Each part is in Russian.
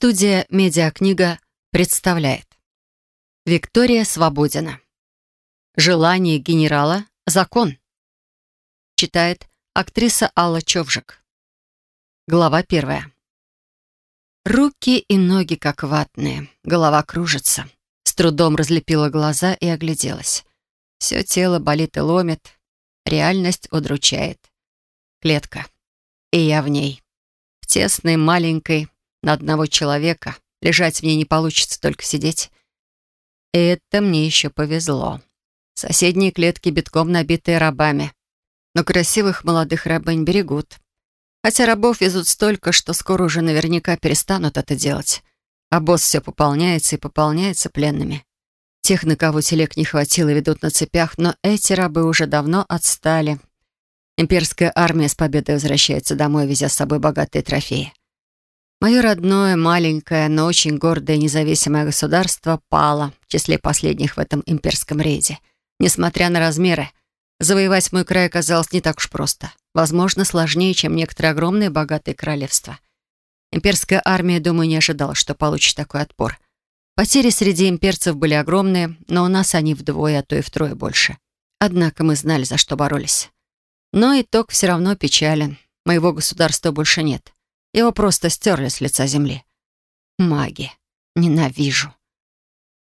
Студия «Медиакнига» представляет Виктория Свободина «Желание генерала – закон» Читает актриса Алла Човжик Глава первая Руки и ноги как ватные, голова кружится. С трудом разлепила глаза и огляделась. Все тело болит и ломит, реальность удручает. Клетка. И я в ней. В тесной, маленькой, на одного человека. Лежать в ней не получится, только сидеть. Это мне еще повезло. Соседние клетки битком набитые рабами. Но красивых молодых рабынь берегут. Хотя рабов везут столько, что скоро уже наверняка перестанут это делать. А босс все пополняется и пополняется пленными. Тех, на кого телег не хватило, ведут на цепях, но эти рабы уже давно отстали. Имперская армия с победой возвращается домой, везя с собой богатые трофеи. Мое родное, маленькое, но очень гордое независимое государство пало в числе последних в этом имперском рейде. Несмотря на размеры, завоевать мой край оказалось не так уж просто. Возможно, сложнее, чем некоторые огромные богатые королевства. Имперская армия, думаю, не ожидала, что получит такой отпор. Потери среди имперцев были огромные, но у нас они вдвое, а то и втрое больше. Однако мы знали, за что боролись. Но итог все равно печален. Моего государства больше нет. Его просто стерли с лица земли. Маги. Ненавижу.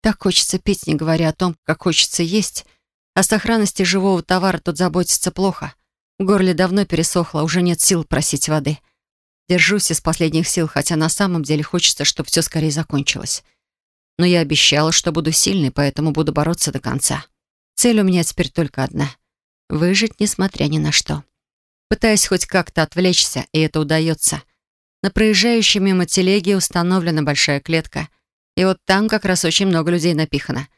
Так хочется пить, не говоря о том, как хочется есть. О сохранности живого товара тут заботиться плохо. В горле давно пересохло, уже нет сил просить воды. Держусь из последних сил, хотя на самом деле хочется, чтобы все скорее закончилось. Но я обещала, что буду сильной, поэтому буду бороться до конца. Цель у меня теперь только одна — выжить, несмотря ни на что. Пытаюсь хоть как-то отвлечься, и это удается — на проезжающей мимо телеге установлена большая клетка. И вот там как раз очень много людей напихано.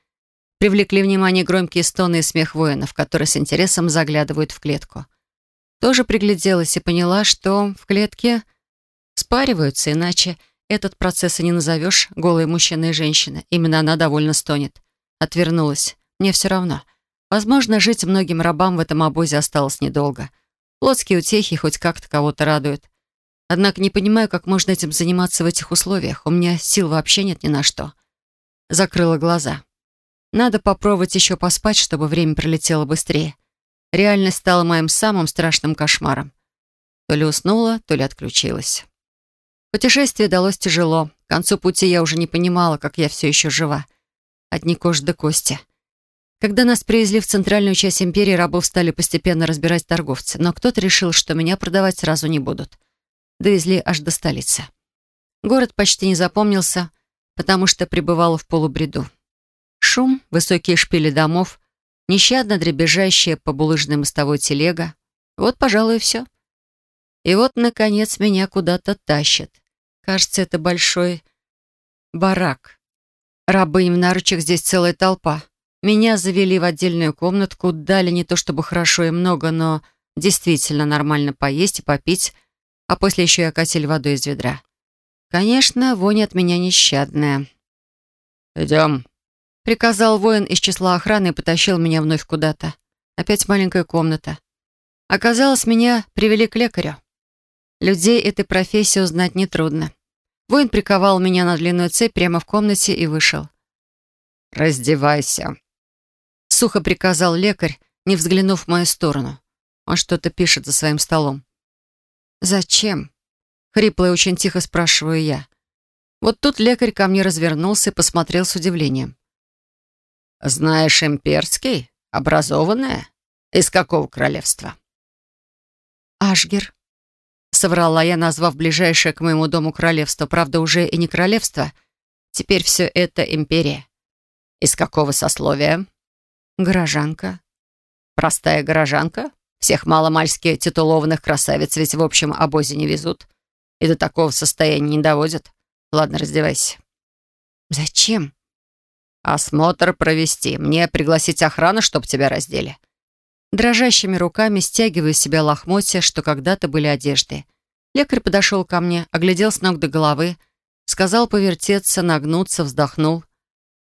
Привлекли внимание громкие стоны и смех воинов, которые с интересом заглядывают в клетку. Тоже пригляделась и поняла, что в клетке спариваются, иначе этот процесс и не назовешь голые мужчина и женщина. Именно она довольно стонет. Отвернулась. Мне все равно. Возможно, жить многим рабам в этом обозе осталось недолго. Плотские утехи хоть как-то кого-то радуют. Однако не понимаю, как можно этим заниматься в этих условиях. У меня сил вообще нет ни на что. Закрыла глаза. Надо попробовать еще поспать, чтобы время пролетело быстрее. Реальность стала моим самым страшным кошмаром. То ли уснула, то ли отключилась. Путешествие далось тяжело. К концу пути я уже не понимала, как я все еще жива. Одни кожи до кости. Когда нас привезли в центральную часть империи, рабов стали постепенно разбирать торговцы. Но кто-то решил, что меня продавать сразу не будут довезли аж до столицы. Город почти не запомнился, потому что пребывал в полубреду. Шум, высокие шпили домов, нещадно дребезжащая по булыжной мостовой телега. Вот, пожалуй, и все. И вот, наконец, меня куда-то тащат. Кажется, это большой барак. Рабынь в наручах здесь целая толпа. Меня завели в отдельную комнатку, дали не то чтобы хорошо и много, но действительно нормально поесть и попить, а после еще и окатили водой из ведра. Конечно, вонь от меня нещадная. «Идем», — приказал воин из числа охраны и потащил меня вновь куда-то. Опять маленькая комната. Оказалось, меня привели к лекарю. Людей этой профессии узнать нетрудно. Воин приковал меня на длинную цепь прямо в комнате и вышел. «Раздевайся», — сухо приказал лекарь, не взглянув в мою сторону. Он что-то пишет за своим столом. «Зачем?» — хрипло и очень тихо спрашиваю я. Вот тут лекарь ко мне развернулся и посмотрел с удивлением. «Знаешь имперский? Образованная? Из какого королевства?» «Ашгер», — соврала я, назвав ближайшее к моему дому королевство. Правда, уже и не королевство. Теперь все это империя. «Из какого сословия?» «Горожанка». «Простая горожанка? Всех маломальски титулованных красавиц ведь в общем обозе не везут. И до такого состояния не доводят. Ладно, раздевайся. Зачем? Осмотр провести. Мне пригласить охрану, чтобы тебя раздели. Дрожащими руками стягиваю с себя лохмотья, что когда-то были одежды. Лекарь подошел ко мне, оглядел с ног до головы, сказал повертеться, нагнуться, вздохнул.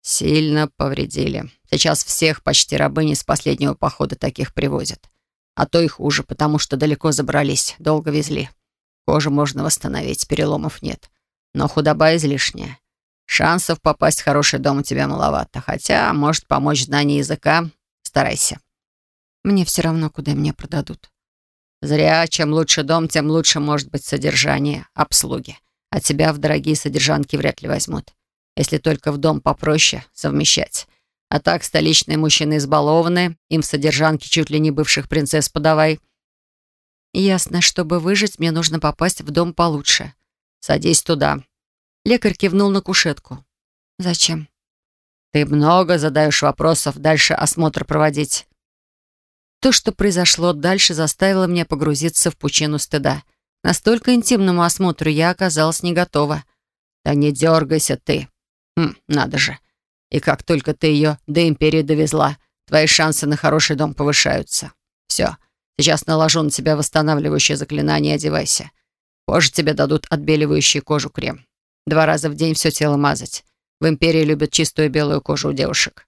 Сильно повредили. Сейчас всех почти рабыни с последнего похода таких привозят. А то и хуже, потому что далеко забрались, долго везли. Кожу можно восстановить, переломов нет. Но худоба излишняя. Шансов попасть в хороший дом у тебя маловато. Хотя, может помочь знание языка. Старайся. Мне все равно, куда меня продадут. Зря. Чем лучше дом, тем лучше может быть содержание, обслуги. А тебя в дорогие содержанки вряд ли возьмут. Если только в дом попроще совмещать. А так столичные мужчины избалованы, им в содержанке чуть ли не бывших принцесс подавай. Ясно, чтобы выжить, мне нужно попасть в дом получше. Садись туда. Лекарь кивнул на кушетку. Зачем? Ты много задаешь вопросов, дальше осмотр проводить. То, что произошло дальше, заставило меня погрузиться в пучину стыда. Настолько интимному осмотру я оказалась не готова. Да не дергайся ты. Хм, надо же. И как только ты ее до империи довезла, твои шансы на хороший дом повышаются. Все, сейчас наложу на тебя восстанавливающее заклинание одевайся. Позже тебе дадут отбеливающий кожу крем. Два раза в день все тело мазать. В империи любят чистую белую кожу у девушек.